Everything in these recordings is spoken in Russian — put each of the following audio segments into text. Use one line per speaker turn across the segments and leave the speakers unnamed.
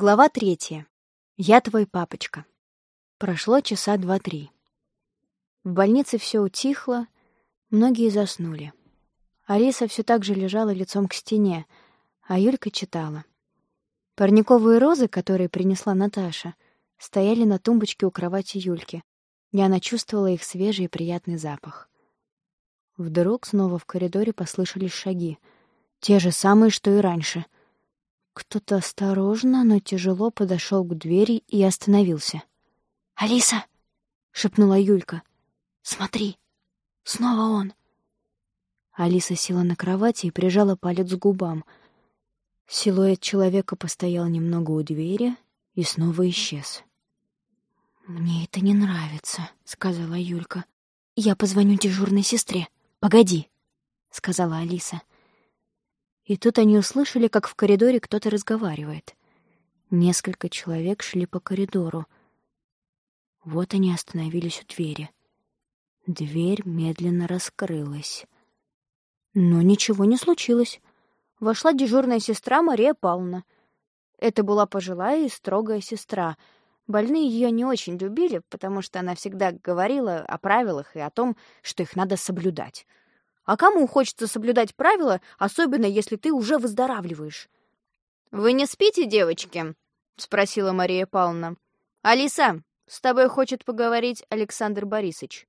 Глава третья. Я твой папочка. Прошло часа два-три. В больнице все утихло, многие заснули. Алиса все так же лежала лицом к стене, а Юлька читала. Парниковые розы, которые принесла Наташа, стояли на тумбочке у кровати Юльки, и она чувствовала их свежий и приятный запах. Вдруг снова в коридоре послышались шаги, те же самые, что и раньше — кто-то осторожно, но тяжело подошел к двери и остановился. «Алиса!» — шепнула Юлька. «Смотри! Снова он!» Алиса села на кровати и прижала палец к губам. Силуэт человека постоял немного у двери и снова исчез. «Мне это не нравится», — сказала Юлька. «Я позвоню дежурной сестре. Погоди», — сказала Алиса. И тут они услышали, как в коридоре кто-то разговаривает. Несколько человек шли по коридору. Вот они остановились у двери. Дверь медленно раскрылась. Но ничего не случилось. Вошла дежурная сестра Мария Павловна. Это была пожилая и строгая сестра. Больные ее не очень любили, потому что она всегда говорила о правилах и о том, что их надо соблюдать. А кому хочется соблюдать правила, особенно если ты уже выздоравливаешь? «Вы не спите, девочки?» — спросила Мария Павловна. «Алиса, с тобой хочет поговорить Александр Борисович».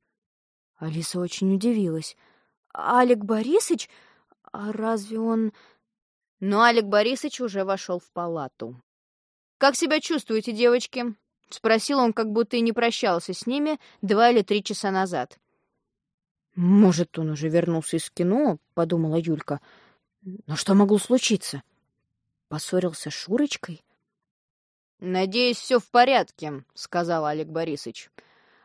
Алиса очень удивилась. «Алек Борисович? А разве он...» Но Алек Борисович уже вошел в палату. «Как себя чувствуете, девочки?» — спросил он, как будто и не прощался с ними два или три часа назад.
«Может, он уже вернулся из кино?» — подумала Юлька. «Но что могло случиться? Поссорился с Шурочкой?»
«Надеюсь, все в порядке», — сказал Олег Борисович.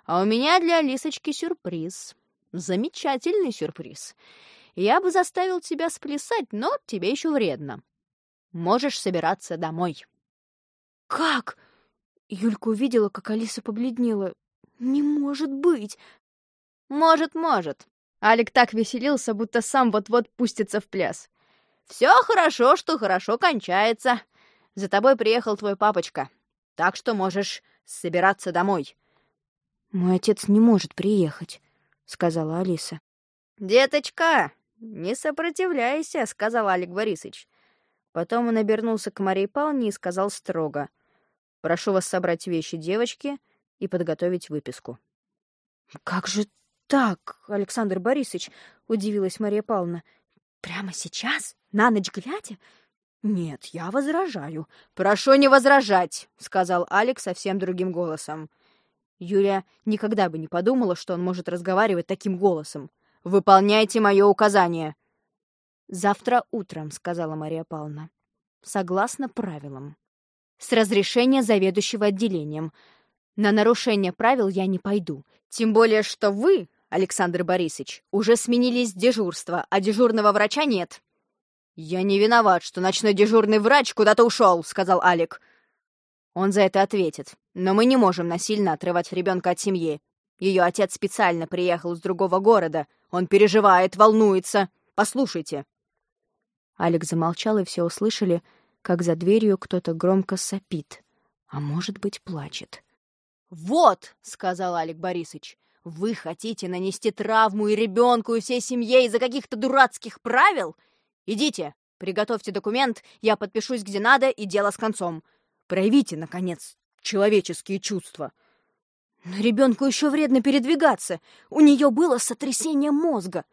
«А у меня для Алисочки сюрприз. Замечательный сюрприз. Я бы заставил тебя сплясать, но тебе еще вредно. Можешь собираться домой».
«Как?» Юлька увидела, как Алиса побледнела. «Не может быть!
«Может, может». Алик так веселился, будто сам вот-вот пустится в пляс. «Все хорошо, что хорошо кончается. За тобой приехал твой папочка, так что можешь собираться домой».
«Мой отец не может приехать», — сказала Алиса.
«Деточка, не сопротивляйся», — сказал Алик Борисович. Потом он обернулся к Марии Павловне и сказал строго. «Прошу вас собрать вещи девочки и подготовить выписку».
«Как же так, Александр Борисович?» — удивилась Мария Павловна. «Прямо сейчас? На ночь глядя?»
«Нет, я возражаю». «Прошу не возражать», — сказал Алекс совсем другим голосом. Юлия никогда бы не подумала, что он может разговаривать таким голосом. «Выполняйте мое указание!» «Завтра утром», — сказала Мария Павловна. «Согласно правилам. С разрешения заведующего отделением. На нарушение правил я не пойду. Тем более, что вы, Александр Борисович, уже сменились дежурство, а дежурного врача нет». «Я не виноват, что ночной дежурный врач куда-то ушел», — сказал Алик. «Он за это ответит. Но мы не можем насильно отрывать ребенка от семьи. Ее отец специально приехал из другого города. Он переживает, волнуется. Послушайте». Алик замолчал, и все услышали, как за дверью кто-то громко сопит, а может быть, плачет. «Вот», — сказал Алик Борисович, вы хотите нанести травму и ребенку, и всей семье из-за каких-то дурацких правил? Идите, приготовьте документ, я подпишусь где надо, и дело с концом. Проявите, наконец, человеческие чувства. Но ребенку еще вредно передвигаться. У нее было сотрясение мозга.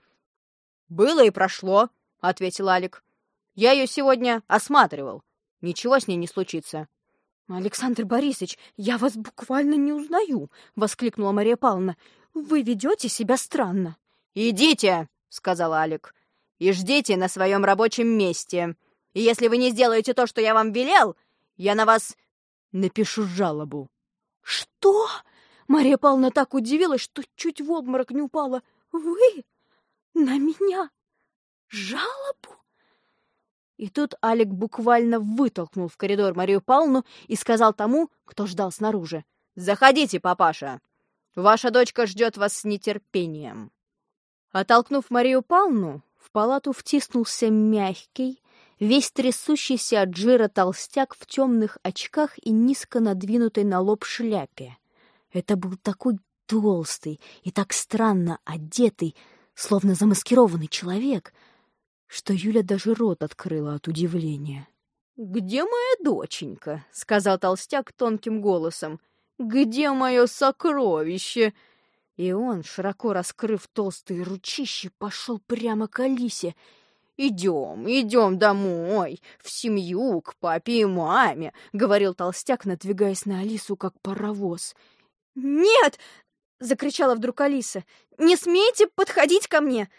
«Было и прошло», — ответил Алик. «Я ее сегодня осматривал. Ничего с ней не случится».
«Александр Борисович, я вас буквально не узнаю!» — воскликнула Мария Павловна. Вы ведете себя странно.
«Идите!» — сказал Алик. «И ждите на своем рабочем месте. И если вы не сделаете то, что я вам велел, я на вас напишу жалобу».
«Что?» Мария Павловна так удивилась, что чуть в обморок не упала. «Вы? На меня? Жалобу?»
И тут Алик буквально вытолкнул в коридор Марию Павловну и сказал тому, кто ждал снаружи. «Заходите, папаша!» Ваша дочка ждет вас с нетерпением». Оттолкнув Марию Павловну, в палату втиснулся мягкий, весь трясущийся от жира толстяк в темных очках и низко надвинутой на лоб шляпе. Это был такой толстый и так странно одетый, словно замаскированный человек, что Юля даже рот открыла от удивления.
«Где моя доченька?» — сказал толстяк тонким голосом. «Где мое сокровище?» И он, широко раскрыв толстые ручищи, пошел прямо к Алисе. «Идем, идем домой, в семью, к папе и маме», — говорил толстяк, надвигаясь на Алису, как паровоз.
«Нет!» — закричала вдруг Алиса. «Не смейте подходить ко мне!»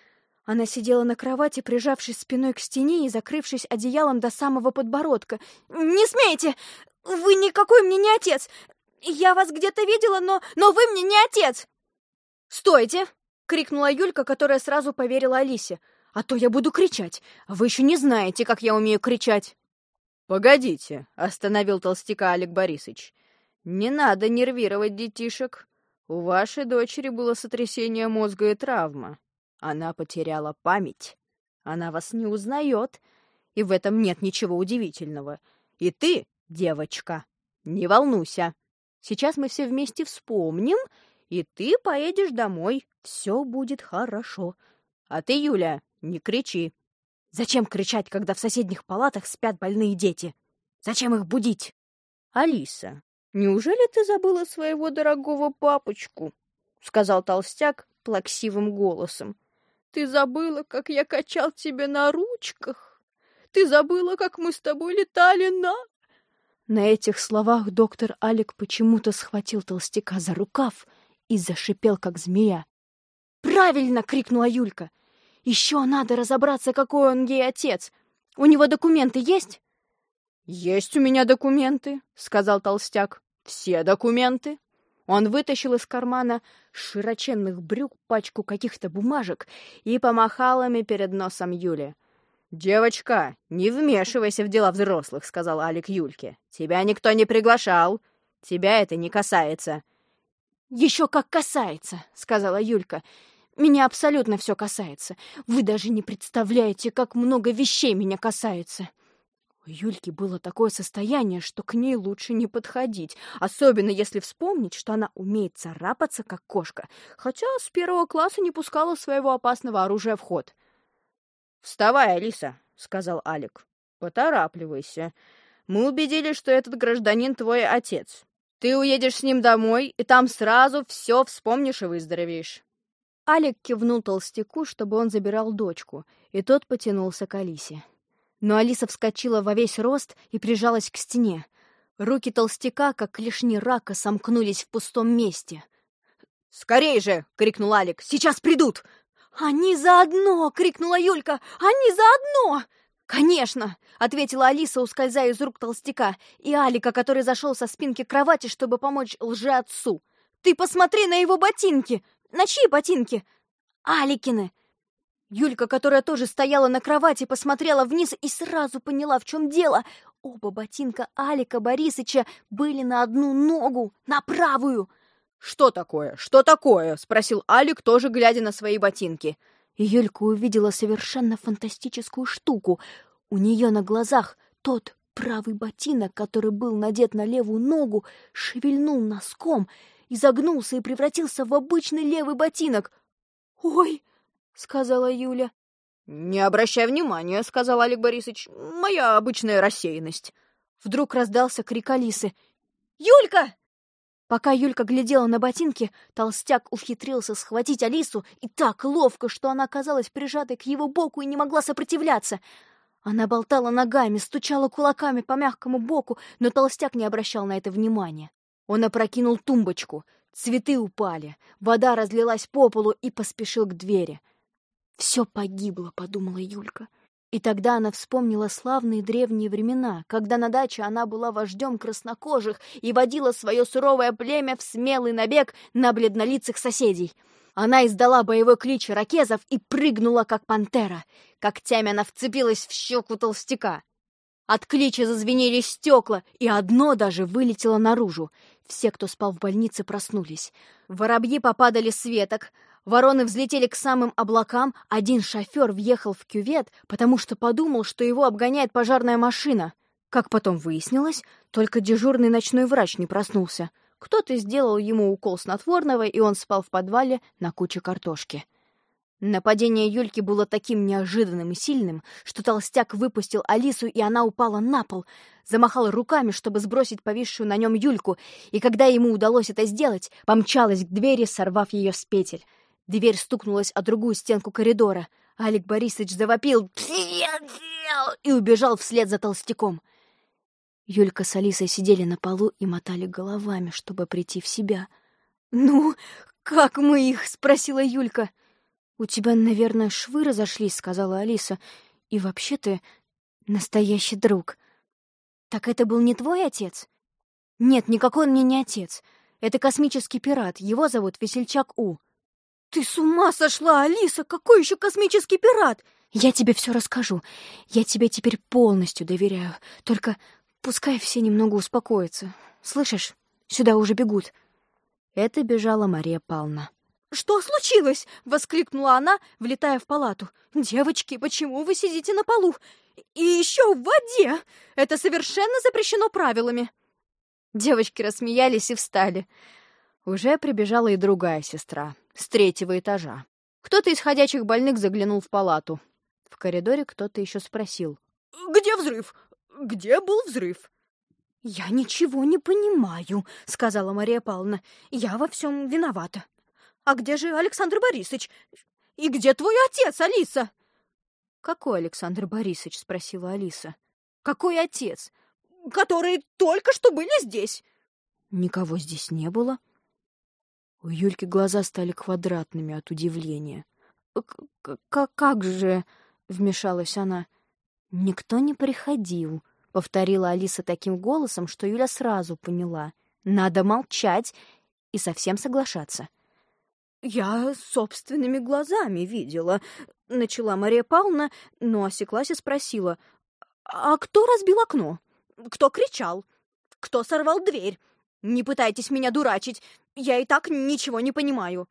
Она сидела на кровати, прижавшись спиной к стене и закрывшись одеялом до самого подбородка. «Не смейте! Вы никакой мне не отец! Я вас где-то видела, но, но вы мне не отец!» «Стойте!» — крикнула Юлька, которая сразу поверила Алисе. «А то я буду кричать. Вы еще не знаете, как я умею кричать!»
«Погодите!» — остановил толстяка Олег Борисович. «Не надо нервировать детишек. У вашей дочери было сотрясение мозга и травма. Она потеряла память. Она вас не узнает, и в этом нет ничего удивительного. И ты, девочка, не волнуйся. Сейчас мы все вместе вспомним, и ты поедешь домой. Все будет хорошо. А ты, Юля, не кричи. Зачем кричать, когда в соседних палатах спят больные дети? Зачем их будить? Алиса, неужели ты забыла своего дорогого папочку? Сказал толстяк плаксивым голосом. Ты забыла, как я качал тебя на ручках? Ты забыла, как мы с тобой летали на...»
На этих словах доктор Алик почему-то схватил толстяка за рукав и зашипел, как змея. «Правильно!» — крикнула Юлька. «Еще надо разобраться, какой он ей отец. У него документы есть?»
«Есть у меня документы», — сказал толстяк. «Все документы». Он вытащил из кармана широченных брюк пачку каких-то бумажек и помахал ими перед носом Юли. «Девочка, не вмешивайся в дела взрослых», — сказал Алик Юльке. «Тебя никто не приглашал. Тебя это не касается».
«Еще как касается», — сказала Юлька. «Меня абсолютно все касается. Вы даже не представляете, как много вещей меня касается». У Юльки было такое состояние, что к ней лучше не подходить, особенно если вспомнить, что она умеет царапаться, как кошка, хотя с первого класса не пускала своего опасного оружия в ход.
«Вставай, Алиса», — сказал Алик. «Поторапливайся. Мы убедились, что этот гражданин твой отец. Ты уедешь с ним домой, и там сразу все вспомнишь и выздоровеешь».
Алик кивнул толстяку, чтобы он забирал дочку, и тот потянулся к Алисе. Но Алиса вскочила во весь рост и прижалась к стене. Руки толстяка, как клешни рака, сомкнулись в пустом месте.
«Скорей же!» — крикнул Алик. «Сейчас придут!»
«Они заодно!» — крикнула Юлька. «Они заодно!» «Конечно!» — ответила Алиса, ускользая из рук толстяка, и Алика, который зашел со спинки кровати, чтобы помочь лжеотцу. «Ты посмотри на его ботинки!» «На чьи ботинки?» «Аликины!» Юлька, которая тоже стояла на кровати, посмотрела вниз и сразу поняла, в чем дело. Оба ботинка Алика Борисыча были на одну ногу, на правую.
«Что такое? Что такое?» — спросил Алик, тоже глядя на свои ботинки.
И Юлька увидела совершенно фантастическую штуку. У нее на глазах тот правый ботинок, который был надет на левую ногу, шевельнул носком, изогнулся и превратился в обычный левый ботинок. «Ой!» — сказала Юля.
«Не обращай внимания», — сказал Олег Борисович. «Моя обычная рассеянность».
Вдруг раздался крик Алисы. «Юлька!» Пока Юлька глядела на ботинки, толстяк ухитрился схватить Алису и так ловко, что она оказалась прижатой к его боку и не могла сопротивляться. Она болтала ногами, стучала кулаками по мягкому боку, но толстяк не обращал на это внимания. Он опрокинул тумбочку, цветы упали, вода разлилась по полу и поспешил к двери — «Все погибло», — подумала Юлька. И тогда она вспомнила славные древние времена, когда на даче она была вождем краснокожих и водила свое суровое племя в смелый набег на бледнолицых соседей. Она издала боевой клич ракезов и прыгнула, как пантера. Когтями она вцепилась в щеку толстяка. От клича зазвенели стекла, и одно даже вылетело наружу. Все, кто спал в больнице, проснулись. Воробьи попадали с веток, Вороны взлетели к самым облакам, один шофер въехал в кювет, потому что подумал, что его обгоняет пожарная машина. Как потом выяснилось, только дежурный ночной врач не проснулся. Кто-то сделал ему укол снотворного, и он спал в подвале на куче картошки. Нападение Юльки было таким неожиданным и сильным, что толстяк выпустил Алису, и она упала на пол, замахала руками, чтобы сбросить повисшую на нем Юльку, и когда ему удалось это сделать, помчалась к двери, сорвав ее с петель. Дверь стукнулась о другую стенку коридора. Алик Борисович завопил и убежал вслед за толстяком. Юлька с Алисой сидели на полу и мотали головами, чтобы прийти в себя. «Ну, как мы их?» — спросила Юлька. «У тебя, наверное, швы разошлись», — сказала Алиса. «И вообще ты настоящий друг». «Так это был не твой отец?» «Нет, никакой он мне не отец. Это космический пират. Его зовут Весельчак У». «Ты с ума сошла, Алиса! Какой еще космический пират?» «Я тебе все расскажу. Я тебе теперь полностью доверяю. Только пускай все немного успокоятся. Слышишь, сюда уже бегут». Это бежала Мария Павловна. «Что случилось?» — воскликнула она, влетая в палату. «Девочки, почему вы сидите на полу? И еще в воде! Это совершенно запрещено правилами!» Девочки рассмеялись и встали. Уже прибежала и другая сестра, с третьего этажа. Кто-то из ходячих больных заглянул в палату. В коридоре кто-то еще спросил. «Где взрыв? Где был взрыв?» «Я ничего не понимаю», — сказала Мария Павловна. «Я во всем виновата». «А где же Александр Борисович? И где твой отец, Алиса?» «Какой Александр Борисович?» — спросила Алиса. «Какой отец? Которые только что были здесь?» «Никого здесь не было», у Юльки глаза стали квадратными от удивления. «Как же...» — вмешалась она. «Никто не приходил», — повторила Алиса таким голосом, что Юля сразу поняла. «Надо молчать и совсем соглашаться». «Я собственными глазами видела», — начала Мария Павловна, но осеклась и спросила. «А кто разбил окно? Кто кричал? Кто сорвал дверь? Не пытайтесь меня дурачить. Я и так ничего не понимаю».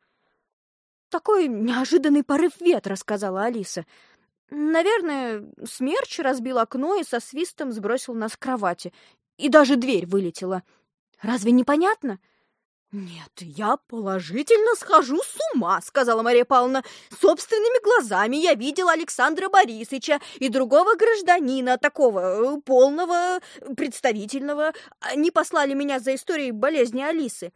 «Такой неожиданный порыв ветра», — сказала Алиса. «Наверное, смерч разбил окно и со свистом сбросил нас с кровати. И даже дверь вылетела. Разве непонятно?» «Нет, я положительно схожу с ума», — сказала Мария Павловна. «Собственными глазами я видела Александра Борисовича и другого гражданина, такого э, полного, представительного. Они послали меня за историей болезни Алисы.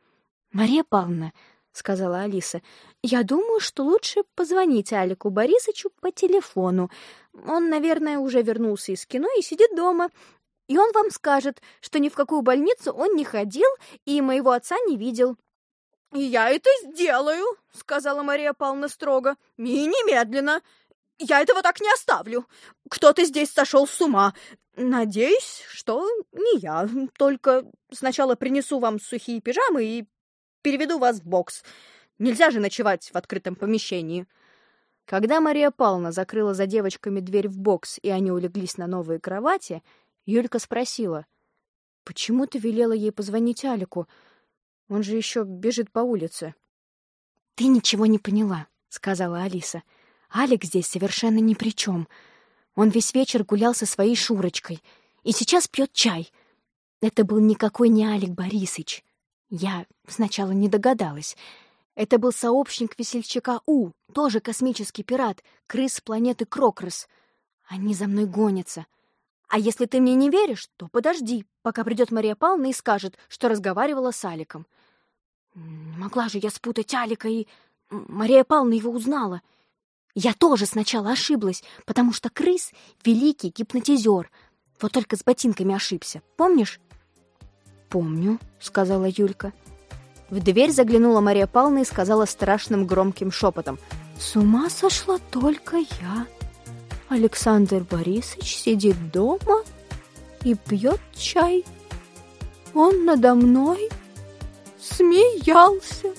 «Мария Павловна», — сказала Алиса, — «я думаю, что лучше позвонить Алику Борисовичу по телефону. Он, наверное, уже вернулся из кино и сидит дома. И он вам скажет, что ни в какую больницу он не ходил и моего отца не видел». «Я это сделаю», — сказала Мария Павловна строго. «И немедленно. Я этого так не оставлю. Кто-то здесь сошел с ума. Надеюсь, что не я. Только сначала принесу вам сухие пижамы и переведу вас в бокс. Нельзя же ночевать в открытом помещении». Когда Мария Павловна закрыла за девочками дверь в бокс, и они улеглись на новые кровати, Юлька спросила, «Почему ты велела ей позвонить Алику? Он же еще бежит по улице». «Ты ничего не поняла», — сказала Алиса. «Алик здесь совершенно ни при чем. Он весь вечер гулял со своей Шурочкой и сейчас пьет чай. Это был никакой не Алик Борисыч. Я сначала не догадалась. Это был сообщник весельчака У, тоже космический пират, крыс планеты Крокрос. Они за мной гонятся. А если ты мне не веришь, то подожди, пока придет Мария Павловна и скажет, что разговаривала с Аликом. Не могла же я спутать Алика и... Мария Павловна его узнала. Я тоже сначала ошиблась, потому что крыс — великий гипнотизер. Вот только с ботинками ошибся, помнишь? «Помню», — сказала Юлька. В дверь заглянула Мария Павловна и сказала страшным громким шепотом. «С ума сошла только я. Александр Борисович сидит дома и пьет чай. Он надо мной смеялся».